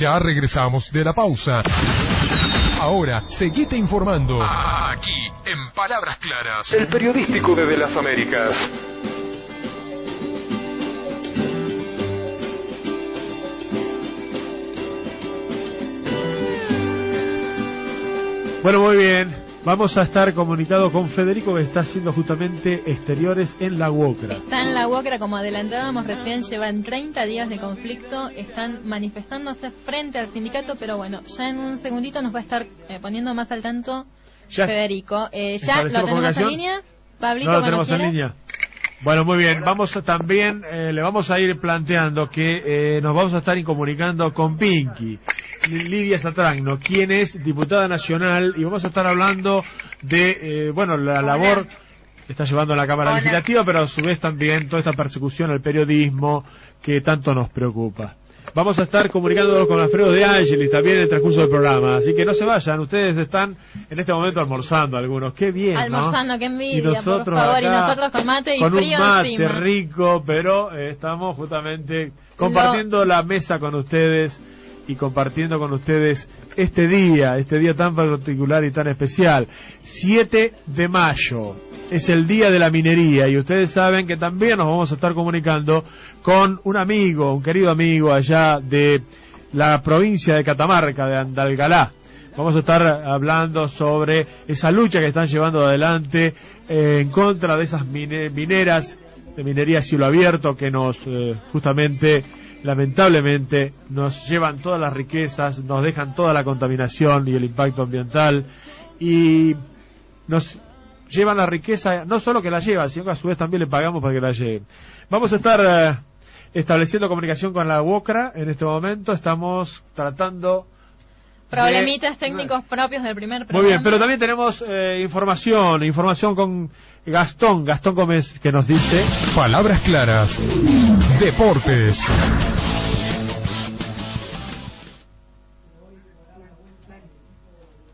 Ya regresamos de la pausa. Ahora, seguite informando. Aquí, en Palabras Claras. El periodístico desde las Américas. Bueno, muy bien. Vamos a estar comunicado con Federico que está haciendo justamente exteriores en la UOCRA. Está en la UOCRA, como adelantábamos recién, llevan 30 días de conflicto, están manifestándose frente al sindicato, pero bueno, ya en un segundito nos va a estar eh, poniendo más al tanto Federico. Eh, ¿Ya lo tenemos en línea? Pablito, no lo tenemos en línea. Bueno, muy bien. Vamos a, también, eh, le vamos a ir planteando que eh, nos vamos a estar comunicando con Pinky, Lidia Satragno, quien es diputada nacional, y vamos a estar hablando de, eh, bueno, la labor que está llevando la Cámara Legislativa, pero a su vez también toda esta persecución al periodismo que tanto nos preocupa. Vamos a estar comunicándonos con Alfredo de Ángeles también en el transcurso del programa. Así que no se vayan, ustedes están en este momento almorzando algunos. Qué bien, Almorzando, qué envidia, y nosotros por favor. y nosotros con mate y con un mate rico, pero eh, estamos justamente compartiendo la mesa con ustedes y compartiendo con ustedes este día, este día tan particular y tan especial. 7 de mayo es el día de la minería y ustedes saben que también nos vamos a estar comunicando con un amigo, un querido amigo allá de la provincia de Catamarca, de Andalgalá. Vamos a estar hablando sobre esa lucha que están llevando adelante eh, en contra de esas mineras de minería a cielo abierto que nos eh, justamente lamentablemente nos llevan todas las riquezas, nos dejan toda la contaminación y el impacto ambiental y nos llevan la riqueza, no solo que la llevan, sino que a su vez también le pagamos para que la lleven. Vamos a estar eh, estableciendo comunicación con la UOCRA en este momento, estamos tratando... Problemitas técnicos propios del primer programa. Muy bien, pero también tenemos eh, información, información con Gastón, Gastón Gómez, que nos dice... Palabras claras. Deportes.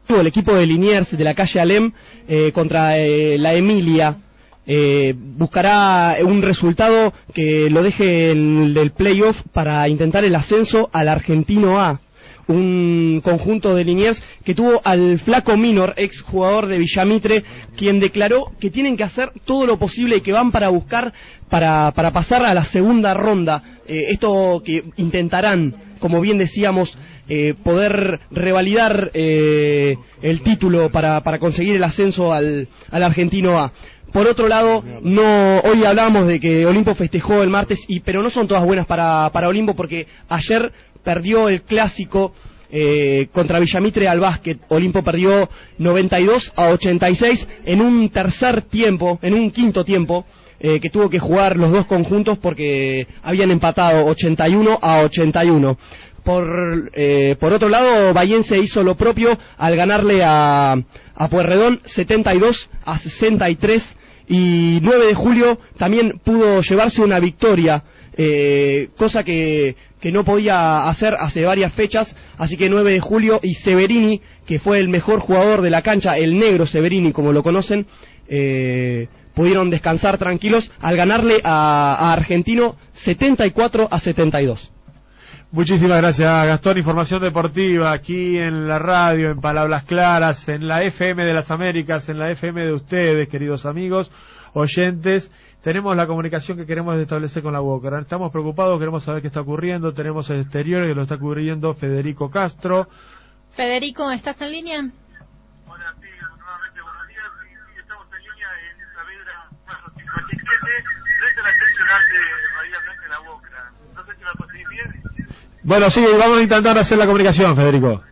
El equipo de Liniers de la calle Alem eh, contra eh, la Emilia eh, buscará un resultado que lo deje en el playoff para intentar el ascenso al Argentino A un conjunto de Liniers que tuvo al flaco Minor, ex jugador de Villamitre, quien declaró que tienen que hacer todo lo posible y que van para buscar, para, para pasar a la segunda ronda. Eh, esto que intentarán, como bien decíamos, eh, poder revalidar eh, el título para, para conseguir el ascenso al, al Argentino A. Por otro lado, no, hoy hablamos de que Olimpo festejó el martes, y, pero no son todas buenas para, para Olimpo porque ayer perdió el clásico eh, contra Villamitre al básquet. Olimpo perdió 92 a 86 en un tercer tiempo, en un quinto tiempo, eh, que tuvo que jugar los dos conjuntos porque habían empatado 81 a 81. Por, eh, por otro lado, Bayense hizo lo propio al ganarle a, a Puerredón 72 a 63 y 9 de julio también pudo llevarse una victoria, cosa que que no podía hacer hace varias fechas, así que 9 de julio y Severini, que fue el mejor jugador de la cancha, el negro Severini como lo conocen, eh, pudieron descansar tranquilos al ganarle a, Argentino 74 a 72. Muchísimas gracias, Gastón. Información deportiva aquí en la radio, en Palabras Claras, en la FM de las Américas, en la FM de ustedes, queridos amigos, oyentes tenemos la comunicación que queremos establecer con la UOCRA. Estamos preocupados, queremos saber qué está ocurriendo. Tenemos el exterior que lo está cubriendo Federico Castro. Federico, ¿estás en línea? Hola, sí, nuevamente buenos días. Sí, estamos en línea en Saavedra 457, desde la seccional de Bahía Blanca de la UOCRA. No sé si me conseguís bien. Bueno, sí, vamos a intentar hacer la comunicación, Federico.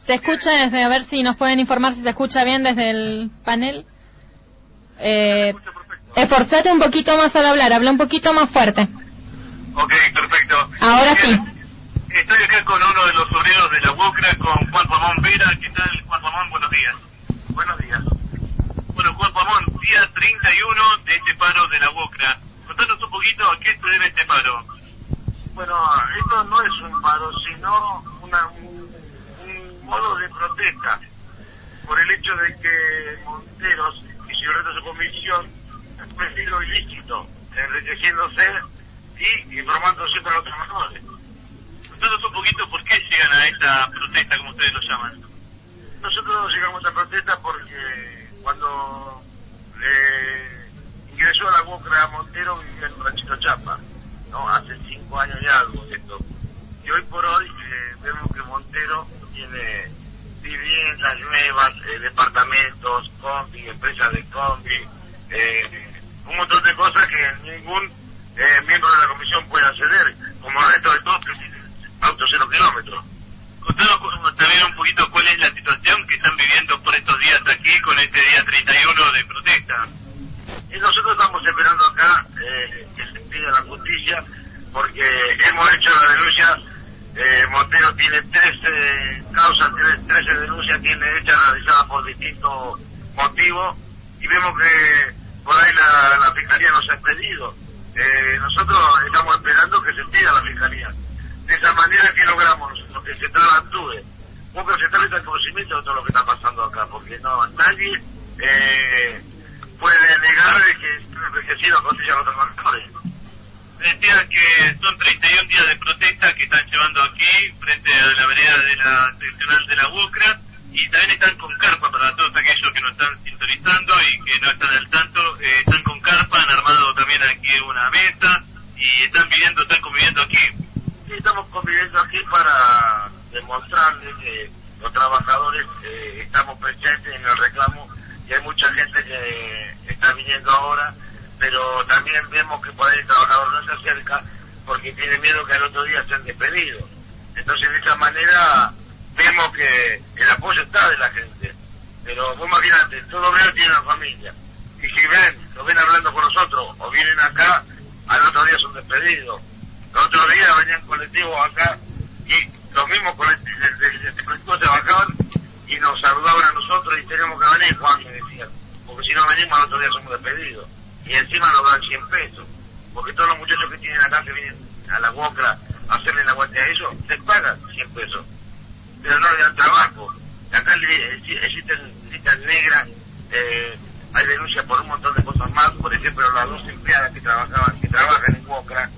¿Se escucha desde, a ver si nos pueden informar si se escucha bien desde el panel? Eh, Esforzate un poquito más al hablar, habla un poquito más fuerte. Ok, perfecto. Ahora sí. Estoy acá con uno de los obreros de la UOCRA, con Juan Ramón Vera. ¿Qué tal, Juan Ramón? Buenos días. Buenos días. Bueno, Juan Ramón, día 31 de este paro de la UOCRA. Contanos un poquito a qué se debe este paro. Bueno, esto no es un paro, sino una, un, modo de protesta por el hecho de que Monteros y su su un ilícito, enriqueciéndose y informando siempre a los trabajadores. Un poquito por qué llegan a esta protesta, como ustedes lo llaman. Nosotros llegamos a esta protesta porque cuando eh, ingresó a la UOCRA Montero vivía en Ranchito Chapa, ¿no? Hace cinco años y algo esto. Y hoy por hoy eh, vemos que Montero tiene viviendas nuevas, eh, departamentos, combi, empresas de combi, eh, un montón de cosas que ningún eh, miembro de la comisión puede acceder, como el resto de todos que tienen autos cero kilómetros. Contanos también un poquito cuál es la situación que están viviendo por estos días aquí con este día 31 de protesta. Y nosotros estamos esperando acá eh, que se pida la justicia porque hemos hecho la denuncia. Eh, Montero tiene 13 causas, 13 denuncias tiene hechas realizadas por distintos motivos y vemos que por ahí la, fiscalía nos ha pedido. Eh, nosotros estamos esperando que se pida la fiscalía. De esa manera que logramos nosotros que Central actúe. Un Central está en conocimiento de todo lo que está pasando acá, porque no nadie eh, puede negar que enriquecido a costillas a los trabajadores. Decía que son 31 días de protesta que están llevando aquí frente a la vereda de la seccional de la UCRA y también están con carpa para todos aquellos que nos están sintonizando y que no están al tanto, eh, están con carpa, han armado también aquí una mesa y están viviendo, están conviviendo aquí. Sí, estamos conviviendo aquí para demostrarles que los trabajadores eh, estamos presentes en el reclamo y hay mucha gente que está viniendo ahora, pero también vemos que por ahí el trabajador no se acerca porque tiene miedo que al otro día sean despedidos. Entonces, de esa manera, vemos que el apoyo está de la gente. Pero vos imagínate, todo obrero tiene una familia. Y si ven, lo ven hablando con nosotros, o vienen acá, al otro día son despedidos. El otro día venían colectivos acá y los mismos colectivos, se bajaban y nos saludaban a nosotros y tenemos que venir, Juan me decía, porque si no venimos al otro día somos despedidos. Y encima nos dan 100 pesos, porque todos los muchachos que tienen acá que vienen a la UOCRA a hacerle la guardia a ellos, les pagan 100 pesos pero no le dan trabajo. Acá existen listas negras, eh, hay denuncias por un montón de cosas más, por ejemplo las dos empleadas que trabajaban, que trabajan en Wocra,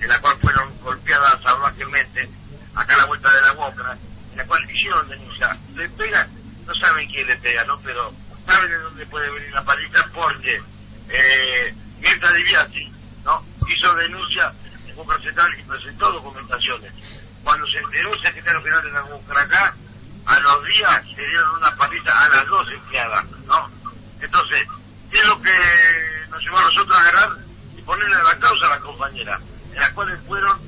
en la cual fueron golpeadas salvajemente, acá a la vuelta de la Wocra, en la cual hicieron denuncia. Le pegan, no saben quién le pega, ¿no? Pero saben de dónde puede venir la paliza porque eh, mientras así, ¿no? Hizo denuncia en Wocra Central y presentó documentaciones cuando se enteró el secretario general de la acá, a los días se dieron una paliza a las dos empleadas, ¿no? Entonces, ¿qué es lo que nos llevó a nosotros a agarrar y ponerle la causa a la compañera? En las cuales fueron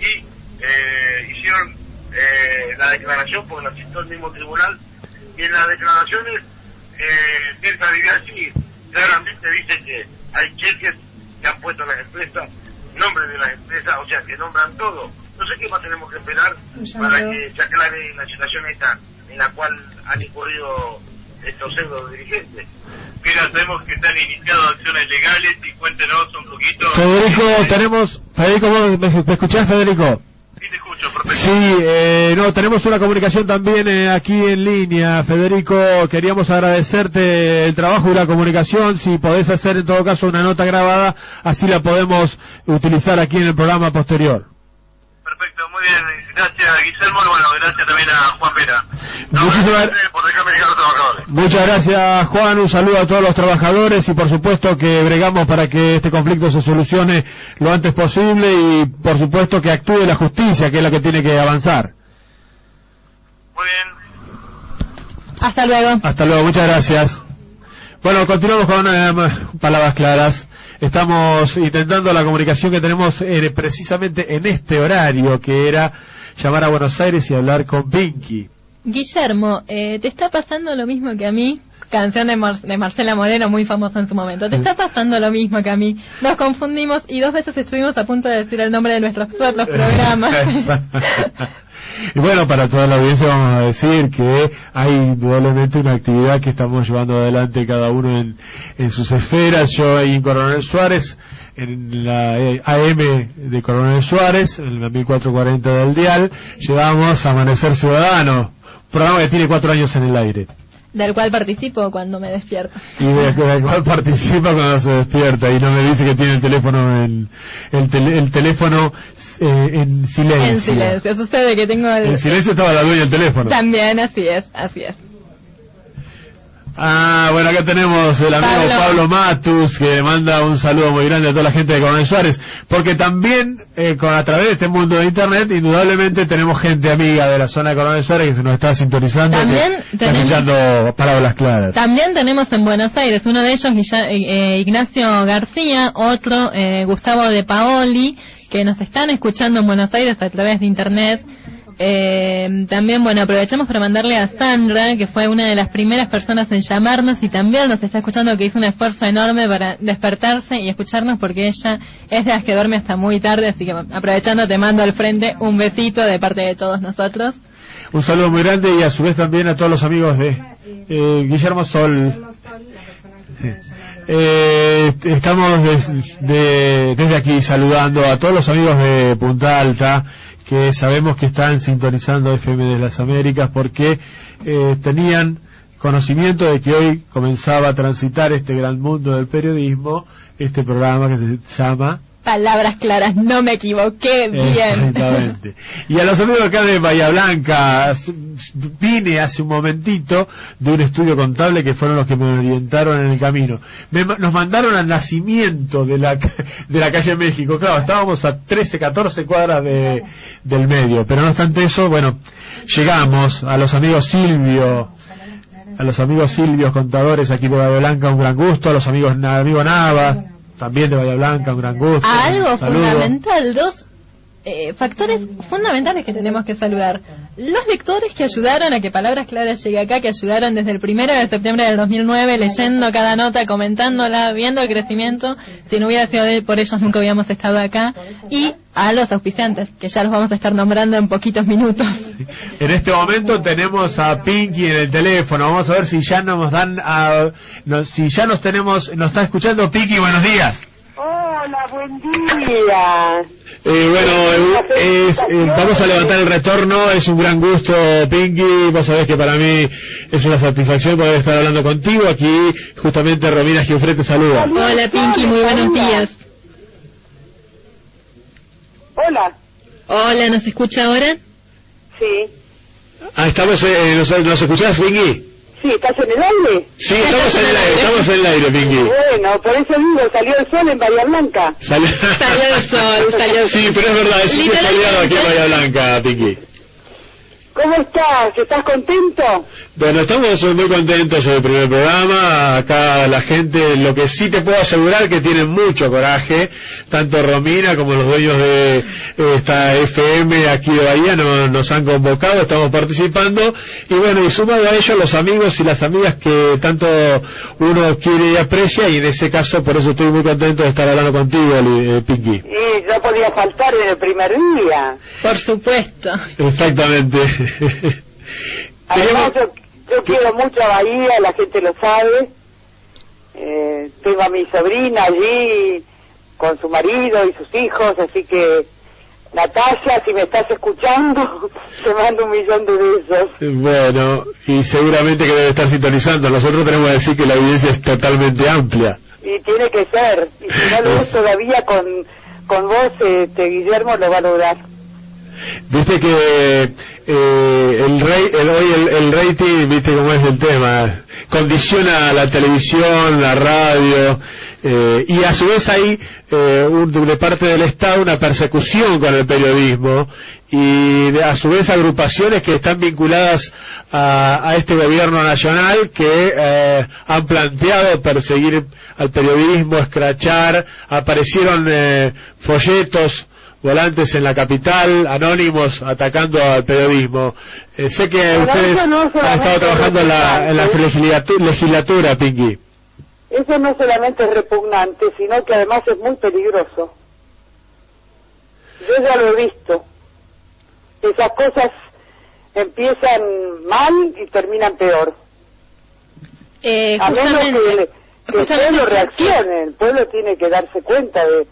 y eh, hicieron eh, la declaración, porque la citó el mismo tribunal, y en las declaraciones, eh, Mirta así claramente dice que hay cheques que han puesto las empresas, nombres de las empresas, o sea, que nombran todo no sé qué más tenemos que esperar para que se aclare la situación esta en la cual han incurrido estos pseudo dirigentes. Mira, sabemos que están iniciando acciones legales y cuéntenos un poquito. Federico, tenemos. Federico, ¿me, escuchás, Federico? Sí, te escucho, perfecto. Sí, eh, no, tenemos una comunicación también eh, aquí en línea. Federico, queríamos agradecerte el trabajo y la comunicación. Si podés hacer en todo caso una nota grabada, así la podemos utilizar aquí en el programa posterior muy bien. Gracias, Guillermo. Y bueno, gracias también a Juan Pera. Muchísimas gracias por dejarme llegar a los trabajadores. Muchas gracias, Juan. Un saludo a todos los trabajadores y, por supuesto, que bregamos para que este conflicto se solucione lo antes posible y, por supuesto, que actúe la justicia, que es la que tiene que avanzar. Muy bien. Hasta luego. Hasta luego. Muchas gracias. Bueno, continuamos con eh, palabras claras. Estamos intentando la comunicación que tenemos eh, precisamente en este horario, que era llamar a Buenos Aires y hablar con Pinky. Guillermo, eh, ¿te está pasando lo mismo que a mí? Canción de, de, Marcela Moreno, muy famosa en su momento. ¿Te está pasando lo mismo que a mí? Nos confundimos y dos veces estuvimos a punto de decir el nombre de nuestros programas. Y bueno, para toda la audiencia vamos a decir que hay indudablemente una actividad que estamos llevando adelante cada uno en, en sus esferas. Yo en Coronel Suárez, en la eh, AM de Coronel Suárez, en la 1440 del Dial, llevamos Amanecer Ciudadano, programa que tiene cuatro años en el aire. Del cual participo cuando me despierto. Y del, cual participa cuando se despierta y no me dice que tiene el teléfono en, el, teléfono eh, en silencio. En silencio, sucede que tengo el... En silencio estaba la dueña del teléfono. También, así es, así es. Ah, bueno, acá tenemos el amigo Pablo, Matus, que manda un saludo muy grande a toda la gente de Coronel Suárez, porque también eh, con, a través de este mundo de Internet, indudablemente tenemos gente amiga de la zona de Coronel Suárez que se nos está sintonizando, también está escuchando palabras claras. También tenemos en Buenos Aires, uno de ellos eh, Ignacio García, otro eh, Gustavo de Paoli, que nos están escuchando en Buenos Aires a través de Internet. Eh, también, bueno, aprovechamos para mandarle a Sandra, que fue una de las primeras personas en llamarnos y también nos está escuchando, que hizo un esfuerzo enorme para despertarse y escucharnos porque ella es de las que duerme hasta muy tarde, así que aprovechando te mando al frente un besito de parte de todos nosotros. Un saludo muy grande y a su vez también a todos los amigos de eh, Guillermo Sol. Eh, estamos desde aquí saludando a todos los amigos de Punta Alta que sabemos que están sintonizando FM de las Américas porque eh, tenían conocimiento de que hoy comenzaba a transitar este gran mundo del periodismo, este programa que se llama Palabras claras, no me equivoqué bien. Y a los amigos acá de Bahía Blanca, vine hace un momentito de un estudio contable que fueron los que me orientaron en el camino. nos mandaron al nacimiento de la, de la calle México. Claro, estábamos a 13, 14 cuadras de, del medio. Pero no obstante eso, bueno, llegamos a los amigos Silvio, a los amigos Silvio contadores aquí de Bahía Blanca, un gran gusto, a los amigos amigo Nava también de Bahía Blanca, un gran gusto. algo fundamental, dos eh, factores fundamentales que tenemos que saludar. Los lectores que ayudaron a que Palabras Claras llegue acá, que ayudaron desde el primero de septiembre del 2009, leyendo cada nota, comentándola, viendo el crecimiento. Si no hubiera sido por ellos, nunca hubiéramos estado acá. Y a los auspiciantes, que ya los vamos a estar nombrando en poquitos minutos. En este momento tenemos a Pinky en el teléfono. Vamos a ver si ya nos dan, a, si ya nos tenemos, nos está escuchando Pinky. Buenos días. Hola, buen día. Eh, bueno, es, eh, vamos a levantar el retorno, es un gran gusto, Pinky, vos sabés que para mí es una satisfacción poder estar hablando contigo, aquí justamente Romina Giofre te saluda. Hola Pinky, muy buenos días. Hola. Hola, ¿nos escucha ahora? Sí. Ah, estamos, eh, ¿nos, ¿nos escuchás, Pinky? Sí, ¿estás en el aire? Sí, estamos en el aire, estamos en el aire, Pinky. Bueno, por eso digo, salió el sol en Bahía Blanca. Salió, salió el sol, salió el sol. Sí, pero es verdad, es un soleado aquí en Bahía Blanca, Pinky. ¿Cómo estás? ¿Estás contento? Bueno, estamos muy contentos en el primer programa. Acá la gente, lo que sí te puedo asegurar que tienen mucho coraje, tanto Romina como los dueños de esta FM aquí de Bahía nos, han convocado, estamos participando. Y bueno, y sumado a ello los amigos y las amigas que tanto uno quiere y aprecia, y en ese caso por eso estoy muy contento de estar hablando contigo, eh, Pinky. Y no podía faltar en el primer día. Por supuesto. Exactamente. Además, yo quiero mucho a Bahía, la gente lo sabe. Eh, tengo a mi sobrina allí con su marido y sus hijos, así que Natalia, si me estás escuchando, te mando un millón de besos. Bueno, y seguramente que debe estar sintonizando. Nosotros tenemos que decir que la audiencia es totalmente amplia. Y tiene que ser. Y si no lo es todavía con, con vos, este, Guillermo, lo va a lograr. Viste que eh, el, rey, el, hoy el, rating, viste cómo es el tema, condiciona la televisión, la radio, eh, y a su vez hay eh, de parte del Estado una persecución con el periodismo y a su vez agrupaciones que están vinculadas a, este gobierno nacional que eh, han planteado perseguir al periodismo, escrachar, aparecieron folletos volantes en la capital, anónimos, atacando al periodismo. Eh, sé que ustedes han estado trabajando en la, en la legislatura, Pinky. Eso no solamente es repugnante, sino que además es muy peligroso. Yo ya lo he visto. Esas cosas empiezan mal y terminan peor. Eh, a menos que, que el pueblo reaccione, el pueblo tiene que darse cuenta de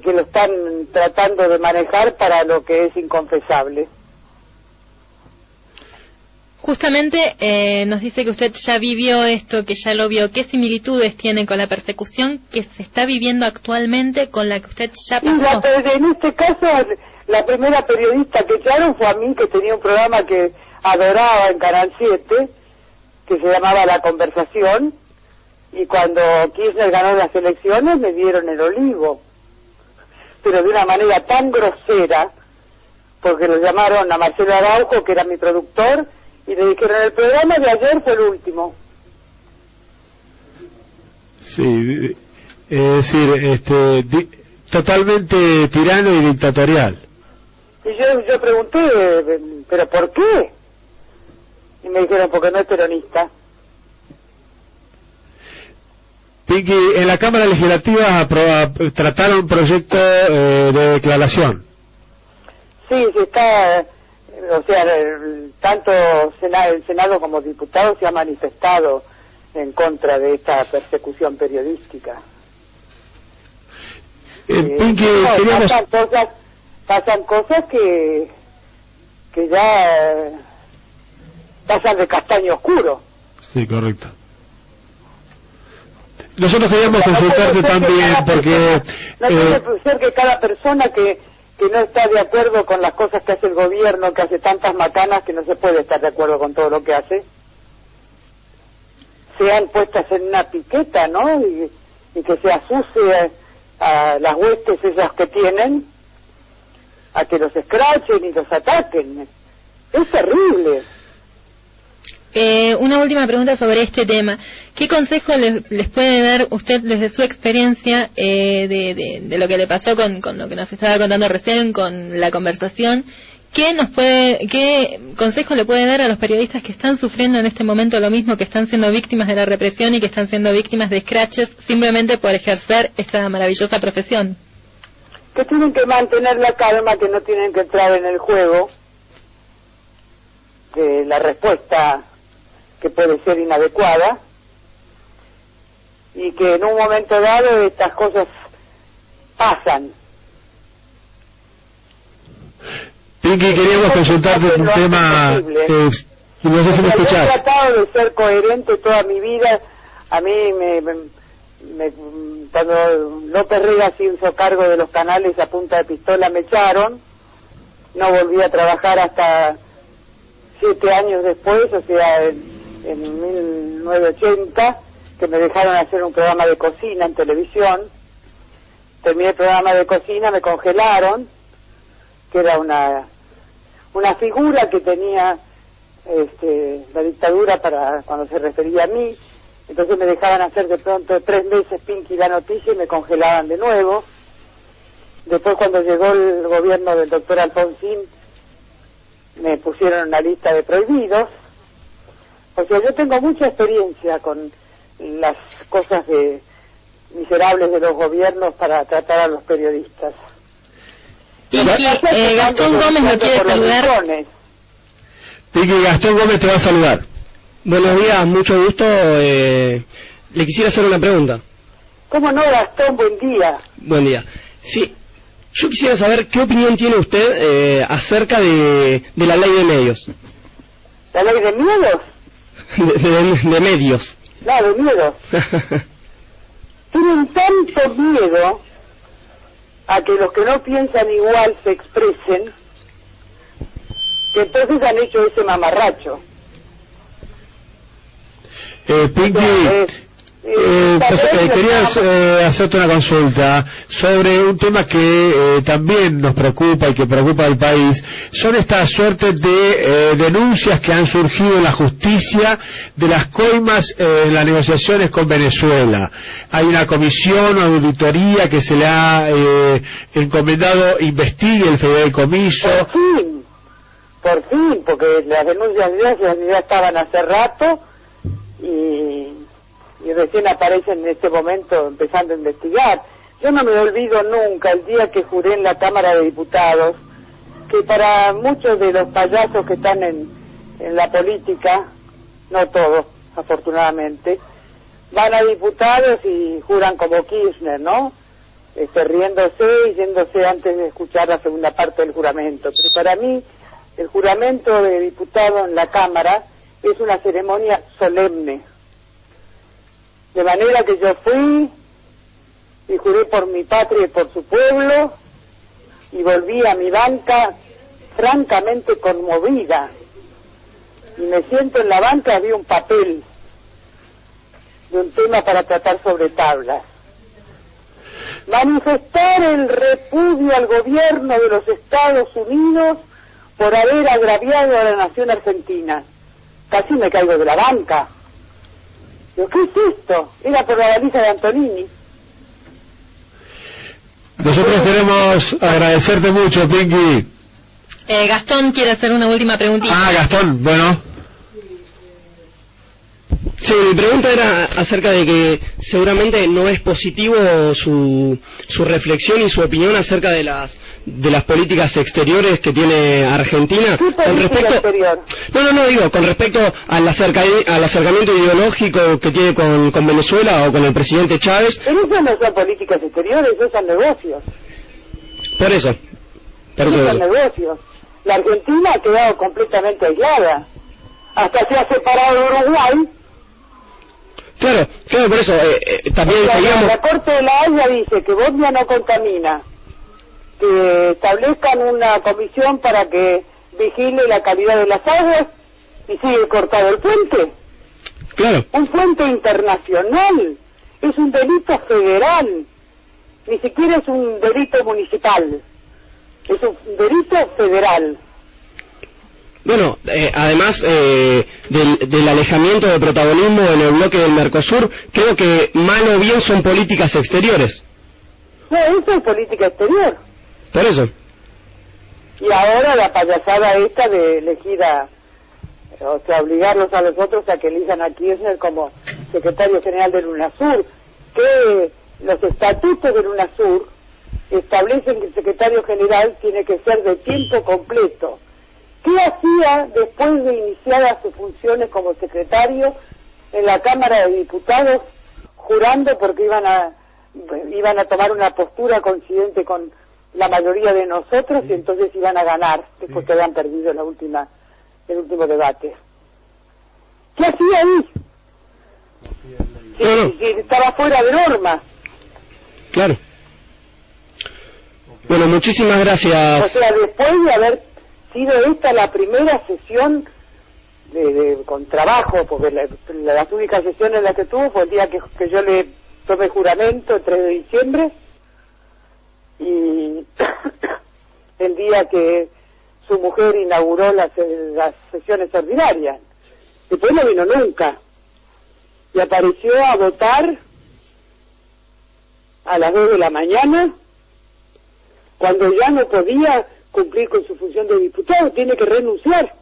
que lo están tratando de manejar para lo que es inconfesable. Justamente eh, nos dice que usted ya vivió esto, que ya lo vio. ¿Qué similitudes tiene con la persecución que se está viviendo actualmente con la que usted ya pasó? en este caso, la primera periodista que echaron fue a mí, que tenía un programa que adoraba en Canal 7, que se llamaba La Conversación, y cuando Kirchner ganó las elecciones me dieron el olivo, pero de una manera tan grosera, porque lo llamaron a Marcelo Araujo, que era mi productor, y le dijeron, el programa de ayer fue el último. Sí, es decir, este, totalmente tirano y dictatorial. Y yo, yo pregunté, ¿pero por qué? Y me dijeron, porque no es peronista. Pinky, en la Cámara Legislativa trataron un proyecto eh, de declaración. Sí, se está o sea, tanto el Senado como diputados se ha manifestado en contra de esta persecución periodística. Eh, eh pasan, cosas, pasan cosas que, que ya pasan de castaño oscuro. Sí, correcto. Nosotros queríamos consultarte también porque... No eh, puede ser que cada persona que que no está de acuerdo con las cosas que hace el gobierno, que hace tantas macanas que no se puede estar de acuerdo con todo lo que hace, sean puestas en una piqueta, ¿no? Y, que se asuse a, las huestes esas que tienen, a que los escrachen y los ataquen. Es terrible. Eh, una última pregunta sobre este tema. ¿Qué consejo les, puede dar usted desde su experiencia eh, de, lo que le pasó con, lo que nos estaba contando recién, con la conversación? ¿Qué, nos puede, ¿Qué consejo le puede dar a los periodistas que están sufriendo en este momento lo mismo, que están siendo víctimas de la represión y que están siendo víctimas de scratches simplemente por ejercer esta maravillosa profesión? Que tienen que mantener la calma, que no tienen que entrar en el juego, que la respuesta que puede ser inadecuada y que en un momento dado estas cosas pasan. Pinky, queríamos consultarte un tema que no sé si me He tratado de ser coherente toda mi vida. A mí me, me, cuando López Rega se hizo cargo de los canales a punta de pistola me echaron. No volví a trabajar hasta siete años después, o sea, en 1980 que me dejaron hacer un programa de cocina en televisión. Terminé el programa de cocina, me congelaron, que era una, una figura que tenía este, la dictadura para cuando se refería a mí. Entonces me dejaban hacer de pronto tres meses Pinky la noticia y me congelaban de nuevo. Después cuando llegó el gobierno del doctor Alfonsín me pusieron una lista de prohibidos o sea, yo tengo mucha experiencia con las cosas de miserables de los gobiernos para tratar a los periodistas. Y eh, Gastón Gómez me quiere saludar. Piqui, Gastón Gómez te va a saludar. Buenos días, mucho gusto. Eh, le quisiera hacer una pregunta. ¿Cómo no, Gastón? Buen día. Buen día. Sí, yo quisiera saber qué opinión tiene usted eh, acerca de, de la ley de medios. ¿La ley de medios? De, medios. Claro, de miedo. Tienen tanto miedo a que los que no piensan igual se expresen, que entonces han hecho ese mamarracho. Eh, Pinky, eh, pues, eh, quería eh, hacerte una consulta sobre un tema que eh, también nos preocupa y que preocupa al país. Son estas suertes de denuncias que han surgido en la justicia de las coimas en las negociaciones con Venezuela. Hay una comisión o auditoría que se le ha encomendado investigue el fideicomiso. Por fin, por fin, porque las denuncias ya estaban hace rato y y recién aparecen en este momento empezando a investigar. Yo no me olvido nunca el día que juré en la Cámara de Diputados que para muchos de los payasos que están en, en la política, no todos, afortunadamente, van a diputados y juran como Kirchner, ¿no? Este, riéndose y yéndose antes de escuchar la segunda parte del juramento. Pero para mí, el juramento de diputado en la Cámara es una ceremonia solemne. De manera que yo fui y juré por mi patria y por su pueblo y volví a mi banca francamente conmovida. Y me siento en la banca, había un papel de un tema para tratar sobre tablas. Manifestar el repudio al gobierno de los Estados Unidos por haber agraviado a la nación argentina. Casi me caigo de la banca. ¿Qué es esto? Era por la baliza de Antonini. Nosotros queremos agradecerte mucho, Pinky. Eh, Gastón quiere hacer una última preguntita. Ah, Gastón, bueno. Sí, mi pregunta era acerca de que seguramente no es positivo su, su reflexión y su opinión acerca de las de las políticas exteriores que tiene Argentina con respecto exterior? no no no digo con respecto al, al acercamiento ideológico que tiene con, con, Venezuela o con el presidente Chávez. Pero eso no son políticas exteriores esos son negocios. Por eso por eso son negocios. La Argentina ha quedado completamente aislada. Hasta se ha separado de Uruguay. Claro, claro, por eso eh, eh, también La Corte de la Haya dice que Bosnia no contamina, que establezcan una comisión para que vigile la calidad de las aguas y sigue cortado el puente. Claro. Un puente internacional es un delito federal, ni siquiera es un delito municipal, es un delito federal. Bueno, eh, además eh, del, alejamiento de protagonismo en el bloque del Mercosur, creo que mal o bien son políticas exteriores. No, eso es política exterior. Por eso. Y ahora la payasada esta de elegir a, o sea, obligarlos a los otros a que elijan a Kirchner como secretario general del UNASUR, que los estatutos del UNASUR establecen que el secretario general tiene que ser de tiempo completo ¿Qué hacía después de iniciadas sus funciones como secretario en la Cámara de Diputados jurando porque iban a iban a tomar una postura coincidente con la mayoría de nosotros y entonces iban a ganar después que habían perdido la última el último debate. ¿Qué hacía ahí? Si, estaba fuera de norma. Claro. Bueno, muchísimas gracias. O sea, después de haber sido esta la primera sesión de, con trabajo, porque las únicas sesiones en las que tuvo fue el día que, yo le tomé juramento, el 3 de diciembre, y el día que su mujer inauguró las, las sesiones ordinarias. Después no vino nunca. Y apareció a votar a las 2 de la mañana, cuando ya no podía cumplir con su función de diputado, tiene que renunciar.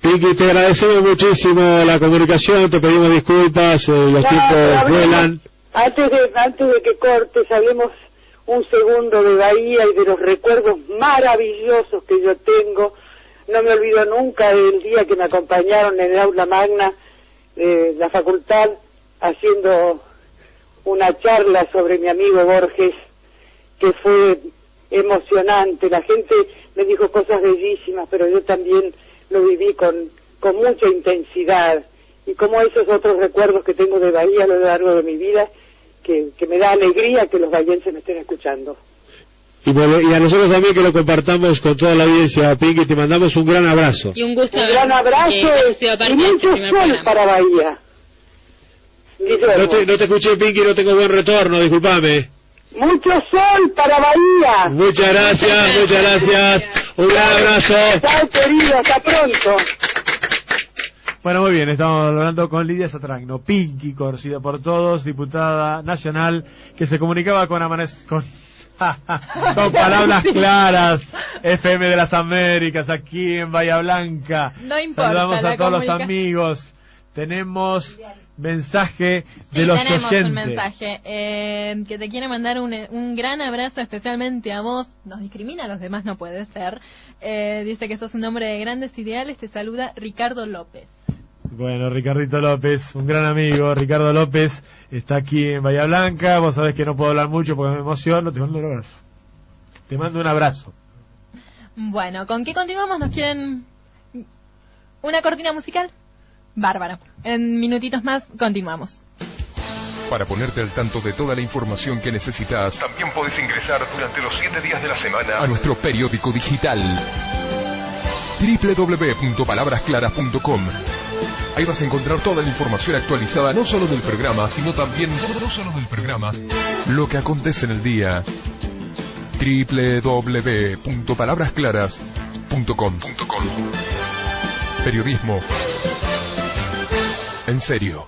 Pinky, te agradecemos muchísimo la comunicación, te pedimos disculpas, eh, los tiempos vuelan. Antes de, antes de que cortes, hablemos un segundo de Bahía y de los recuerdos maravillosos que yo tengo. No me olvido nunca del día que me acompañaron en el aula magna de la facultad haciendo una charla sobre mi amigo Borges, que fue emocionante. La gente me dijo cosas bellísimas, pero yo también lo viví con, con mucha intensidad. Y como esos otros recuerdos que tengo de Bahía a lo largo de mi vida, que, que me da alegría que los bahienses me estén escuchando. Y, bueno, y a nosotros también que lo compartamos con toda la audiencia, Pinky, te mandamos un gran abrazo. Y un gusto. Un gran abrazo y mucho sol para Bahía. No te, no te escuché, Pinky, no tengo buen retorno, discúlpame. Mucho sol para Bahía. Muchas gracias, muchas gracias. Un gran abrazo. Chao, querido, hasta pronto. Bueno, muy bien, estamos hablando con Lidia Satragno, Pinky, conocida por todos, diputada nacional, que se comunicaba con, con, con palabras claras, FM de las Américas, aquí en Bahía Blanca. No importa. Saludamos a todos los amigos. Tenemos mensaje de los tenemos oyentes. un mensaje eh, que te quiere mandar un, un, gran abrazo especialmente a vos. Nos discrimina a los demás, no puede ser. Eh, dice que sos un hombre de grandes ideales. Te saluda Ricardo López. Bueno, Ricardito López, un gran amigo. Ricardo López está aquí en Bahía Blanca. Vos sabés que no puedo hablar mucho porque me emociono. Te mando un abrazo. Te mando un abrazo. Bueno, ¿con qué continuamos? ¿Nos quieren una cortina musical. Bárbaro. En minutitos más continuamos. Para ponerte al tanto de toda la información que necesitas, también puedes ingresar durante los 7 días de la semana a nuestro periódico digital www.palabrasclaras.com. Ahí vas a encontrar toda la información actualizada, no solo del programa, sino también, no solo del programa, lo que acontece en el día. www.palabrasclaras.com. Periodismo. En serio.